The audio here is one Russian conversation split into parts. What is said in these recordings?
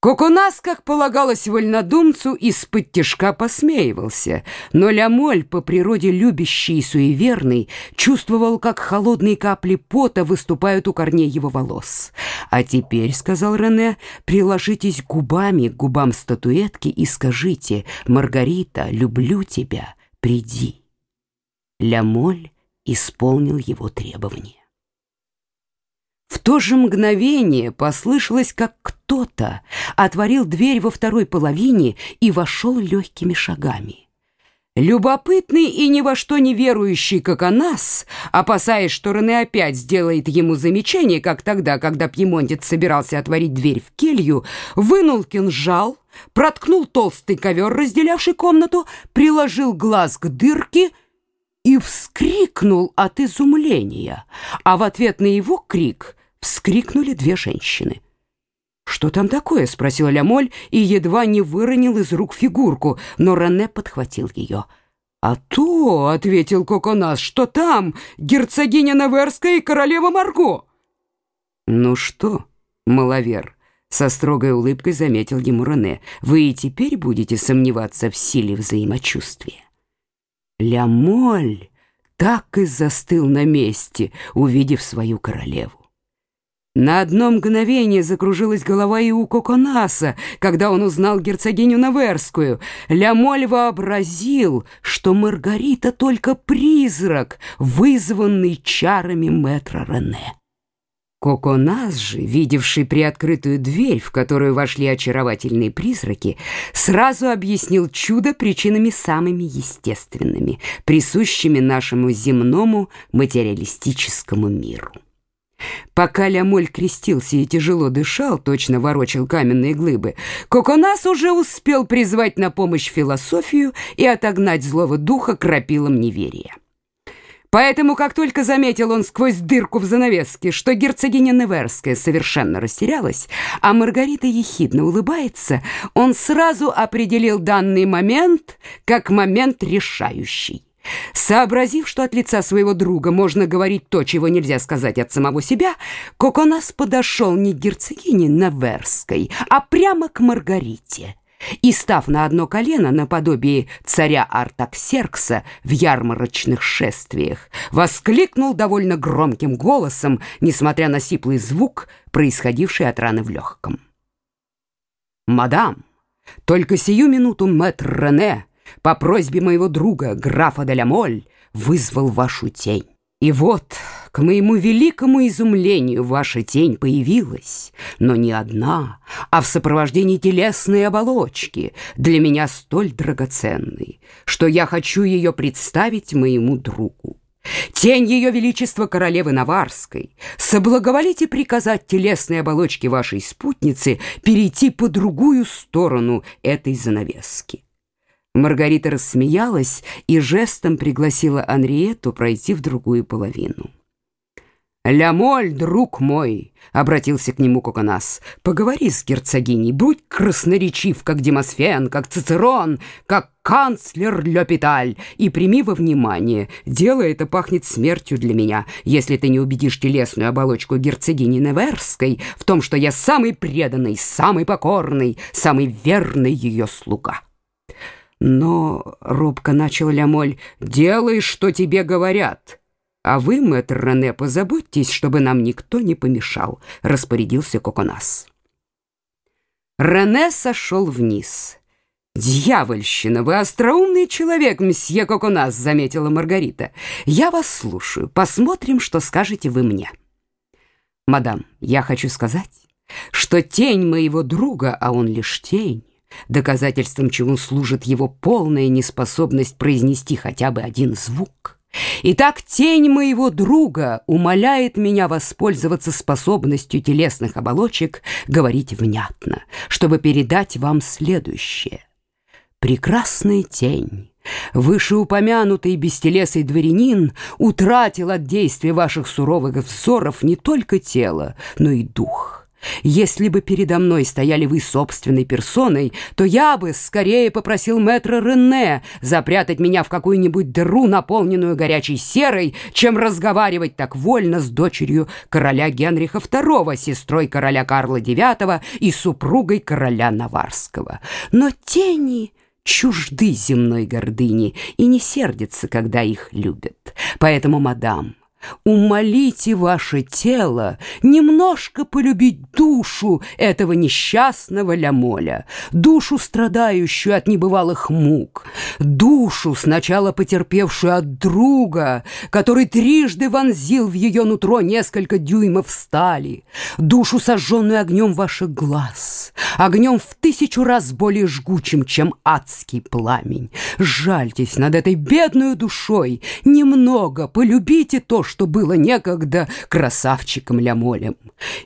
Коконас, как полагалось вольнодумцу, из-под тяжка посмеивался, но Лямоль, по природе любящий и суеверный, чувствовал, как холодные капли пота выступают у корней его волос. «А теперь, — сказал Рене, — приложитесь губами к губам статуэтки и скажите, «Маргарита, люблю тебя, приди». Лямоль исполнил его требование. То же мгновение послышалось, как кто-то отворил дверь во второй половине и вошел легкими шагами. Любопытный и ни во что не верующий Коконас, опасаясь, что Рене опять сделает ему замечание, как тогда, когда Пьемонтец собирался отворить дверь в келью, вынул кинжал, проткнул толстый ковер, разделявший комнату, приложил глаз к дырке и вскрикнул от изумления, а в ответ на его крик вскрикнули две женщины. «Что там такое?» — спросила Лямоль и едва не выронил из рук фигурку, но Рене подхватил ее. «А то», — ответил Коконас, — «что там герцогиня Неверская и королева Марго». «Ну что, маловер?» — со строгой улыбкой заметил ему Рене. «Вы и теперь будете сомневаться в силе взаимочувствия?» Лямоль так и застыл на месте, увидев свою королеву. На одно мгновение закружилась голова и у Коконаса, когда он узнал герцогиню Наверскую. Лямоль вообразил, что Маргарита только призрак, вызванный чарами мэтра Рене. Коконас же, видевший приоткрытую дверь, в которую вошли очаровательные призраки, сразу объяснил чудо причинами самыми естественными, присущими нашему земному материалистическому миру. Пока Лямоль крестился и тяжело дышал, точно ворочал каменные глыбы, Коконас уже успел призвать на помощь философию и отогнать злого духа крапилом неверия. Поэтому, как только заметил он сквозь дырку в занавеске, что герцогиня Неверская совершенно растерялась, а Маргарита ехидно улыбается, он сразу определил данный момент как момент решающий. Сообразив, что от лица своего друга можно говорить то, чего нельзя сказать от самого себя, Коконас подошел не к герцогине Наверской, а прямо к Маргарите. И, став на одно колено наподобие царя Артаксеркса в ярмарочных шествиях, воскликнул довольно громким голосом, несмотря на сиплый звук, происходивший от раны в легком. «Мадам, только сию минуту мэтр Рене по просьбе моего друга, графа Делямоль, вызвал вашу тень. И вот, к моему великому изумлению, ваша тень появилась, но не одна, а в сопровождении телесной оболочки, для меня столь драгоценной, что я хочу ее представить моему другу. Тень ее величества королевы Наварской, соблаговолите приказать телесной оболочке вашей спутницы перейти по другую сторону этой занавески. Маргарита рассмеялась и жестом пригласила Анриету пройти в другую половину. «Лямоль, друг мой!» — обратился к нему Коконас. «Поговори с герцогиней, будь красноречив, как Демосфен, как Цицерон, как канцлер Лёпиталь, и прими во внимание, дело это пахнет смертью для меня, если ты не убедишь телесную оболочку герцогини Неверской в том, что я самый преданный, самый покорный, самый верный ее слуга». Но, — робко начал Лямоль, — делай, что тебе говорят. А вы, мэтр Рене, позаботьтесь, чтобы нам никто не помешал, — распорядился Коконас. Рене сошел вниз. «Дьявольщина, вы остроумный человек, мсье Коконас», — заметила Маргарита. «Я вас слушаю. Посмотрим, что скажете вы мне». «Мадам, я хочу сказать, что тень моего друга, а он лишь тень, доказательством чему служит его полная неспособность произнести хотя бы один звук. Итак, тень моего друга умоляет меня воспользоваться способностью телесных оболочек говорить внятно, чтобы передать вам следующее. Прекрасная тень, вышеупомянутый бестелесый дворянин утратил от действия ваших суровых взоров не только тело, но и дух. Если бы передо мной стояли вы собственной персоной, то я бы скорее попросил мэтра Рене запрятать меня в какую-нибудь дыру, наполненную горячей серой, чем разговаривать так вольно с дочерью короля Генриха II, сестрой короля Карла IX и супругой короля Наварского. Но тени чужды земной гордыни и не сердятся, когда их любят. Поэтому, мадам, Умолите ваше тело немножко полюбить душу этого несчастного Лямоля, душу, страдающую от небывалых мук, душу, сначала потерпевшую от друга, который трижды вонзил в ее нутро несколько дюймов стали, душу, сожженную огнем ваших глаз, огнем в тысячу раз более жгучим, чем адский пламень. Жальтесь над этой бедной душой, немного полюбите то, что было некогда красавчиком Лямолем.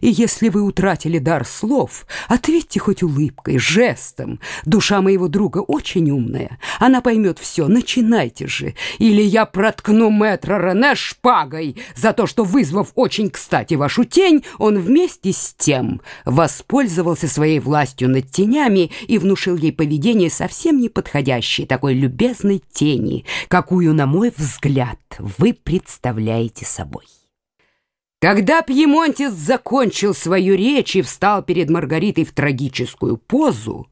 И если вы утратили дар слов, ответьте хоть улыбкой, жестом. Душа моего друга очень умная, она поймет все, начинайте же. Или я проткну мэтра Рене шпагой за то, что, вызвав очень кстати вашу тень, он вместе с тем воспользовался своей властью над тенями и внушил ей поведение совсем неподходящее такой любезной тени, какую, на мой взгляд, вы представляете собой. Когда Пьемонтис закончил свою речь и встал перед Маргаритой в трагическую позу,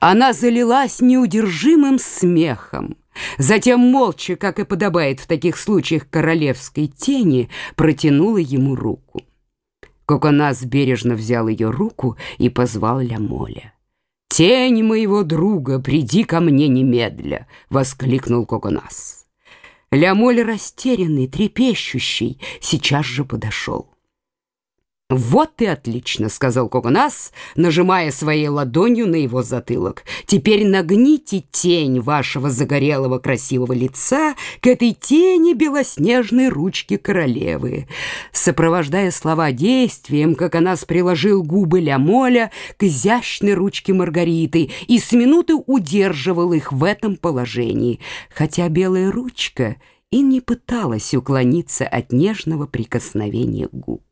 она залилась неудержимым смехом. Затем молча, как и подобает в таких случаях королевской тени, протянула ему руку. Коконас бережно взял ее руку и позвал Лямоля. «Тень моего друга, приди ко мне немедля!» — воскликнул Коконас. Лямоль растерянный, трепещущий, сейчас же подошел. «Вот и отлично», — сказал Коконас, нажимая своей ладонью на его затылок. «Теперь нагните тень вашего загорелого красивого лица к этой тени белоснежной ручки королевы». Сопровождая слова действием, Коконас приложил губы Лямоля к изящной ручке Маргариты и с минуты удерживал их в этом положении, хотя белая ручка и не пыталась уклониться от нежного прикосновения губ.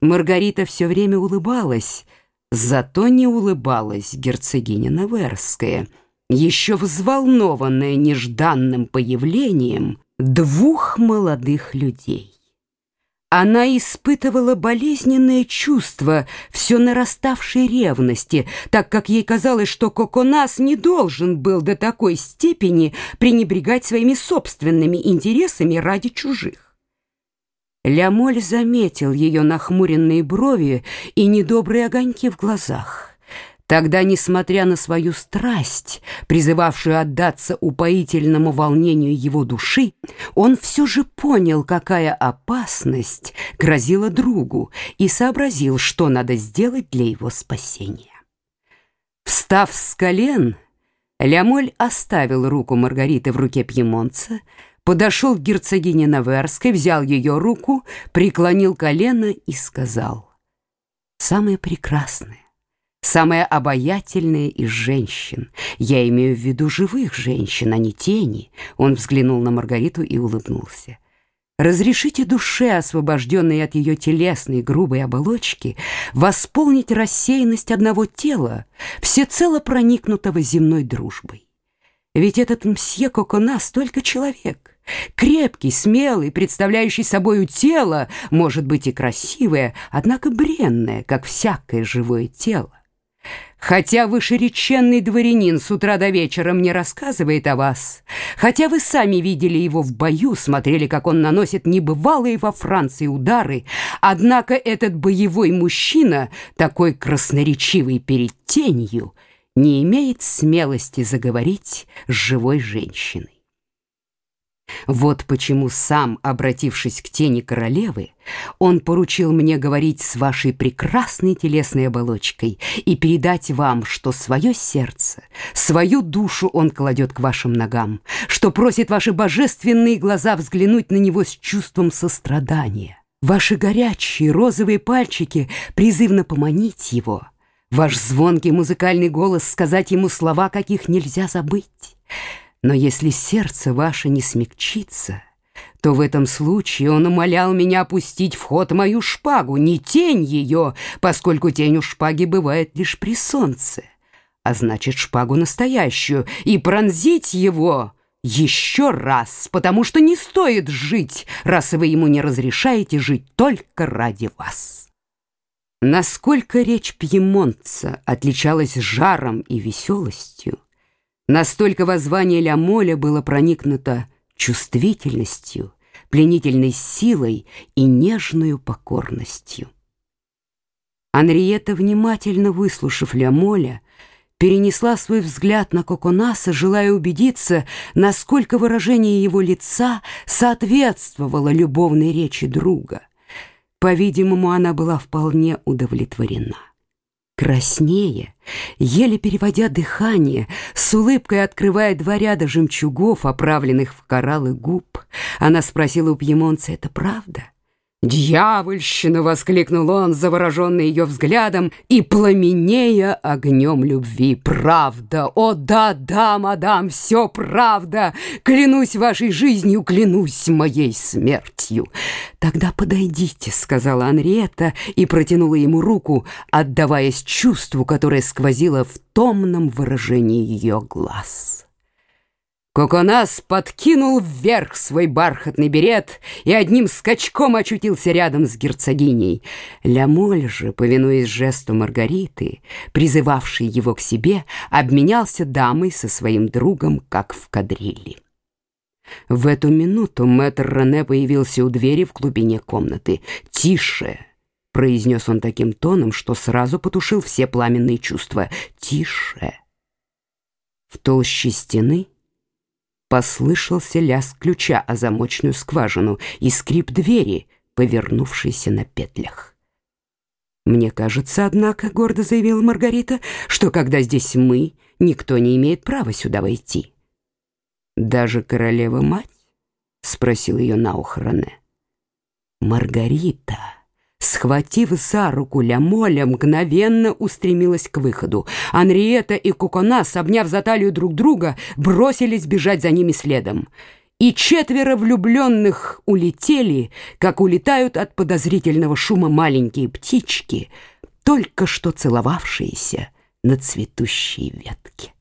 Маргарита все время улыбалась, зато не улыбалась герцогиня Наверская, еще взволнованная нежданным появлением двух молодых людей. Она испытывала болезненное чувство все нараставшей ревности, так как ей казалось, что Коконас не должен был до такой степени пренебрегать своими собственными интересами ради чужих. Лямоль заметил ее нахмуренные брови и недобрые огоньки в глазах. Тогда, несмотря на свою страсть, призывавшую отдаться упоительному волнению его души, он все же понял, какая опасность грозила другу, и сообразил, что надо сделать для его спасения. Встав с колен, Лямоль оставил руку Маргариты в руке пьемонца, подошел к герцогине Наверской, взял ее руку, преклонил колено и сказал «Самое прекрасное, самое обаятельное из женщин, я имею в виду живых женщин, а не тени», он взглянул на Маргариту и улыбнулся. Разрешите душе, освобожденной от ее телесной грубой оболочки, восполнить рассеянность одного тела, всецело проникнутого земной дружбой. Ведь этот мсье Коконас только человек, Крепкий, смелый, представляющий собою тело, может быть и красивое, однако бренное, как всякое живое тело. Хотя вышереченный дворянин с утра до вечера мне рассказывает о вас, хотя вы сами видели его в бою, смотрели, как он наносит небывалые во Франции удары, однако этот боевой мужчина, такой красноречивый перед тенью, не имеет смелости заговорить с живой женщиной. Вот почему сам, обратившись к тени королевы, он поручил мне говорить с вашей прекрасной телесной оболочкой и передать вам, что свое сердце, свою душу он кладет к вашим ногам, что просит ваши божественные глаза взглянуть на него с чувством сострадания, ваши горячие розовые пальчики призывно поманить его, ваш звонкий музыкальный голос сказать ему слова, каких нельзя забыть. Но если сердце ваше не смягчится, то в этом случае он умолял меня опустить в ход мою шпагу, не тень ее, поскольку тень у шпаги бывает лишь при солнце, а значит шпагу настоящую, и пронзить его еще раз, потому что не стоит жить, раз вы ему не разрешаете жить только ради вас. Насколько речь пьемонтца отличалась жаром и веселостью, настолько воззвание Ля было проникнуто чувствительностью, пленительной силой и нежную покорностью. Анриета, внимательно выслушав Ля перенесла свой взгляд на Коконаса, желая убедиться, насколько выражение его лица соответствовало любовной речи друга. По-видимому, она была вполне удовлетворена. Краснее, еле переводя дыхание, с улыбкой открывая два ряда жемчугов, оправленных в кораллы губ, она спросила у пьемонца, «Это правда?» «Дьявольщина!» — воскликнул он, завороженный ее взглядом и пламенея огнем любви. «Правда! О, да-да, мадам, все правда! Клянусь вашей жизнью, клянусь моей смертью!» «Тогда подойдите», — сказала Анриетта и протянула ему руку, отдаваясь чувству, которое сквозило в томном выражении ее глаз. Коконас подкинул вверх свой бархатный берет и одним скачком очутился рядом с герцогиней. Лямоль же, повинуясь жесту Маргариты, призывавшей его к себе, обменялся дамой со своим другом, как в кадриле. В эту минуту мэтр Рене появился у двери в глубине комнаты. «Тише!» — произнес он таким тоном, что сразу потушил все пламенные чувства. «Тише!» В толще стены Послышался лязг ключа о замочную скважину и скрип двери, повернувшейся на петлях. «Мне кажется, однако, — гордо заявила Маргарита, — что когда здесь мы, никто не имеет права сюда войти». «Даже королева-мать?» — спросил ее на ухо Рене. «Маргарита!» Схватив за руку Лямоля, мгновенно устремилась к выходу. Анриета и Куконас, обняв за талию друг друга, бросились бежать за ними следом. И четверо влюбленных улетели, как улетают от подозрительного шума маленькие птички, только что целовавшиеся на цветущей ветке.